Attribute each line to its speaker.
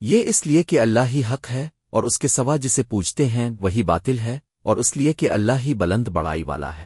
Speaker 1: یہ اس لیے کہ اللہ ہی حق ہے اور اس کے سوا جسے پوچھتے ہیں وہی باطل ہے اور اس لیے کہ اللہ ہی بلند بڑائی والا ہے۔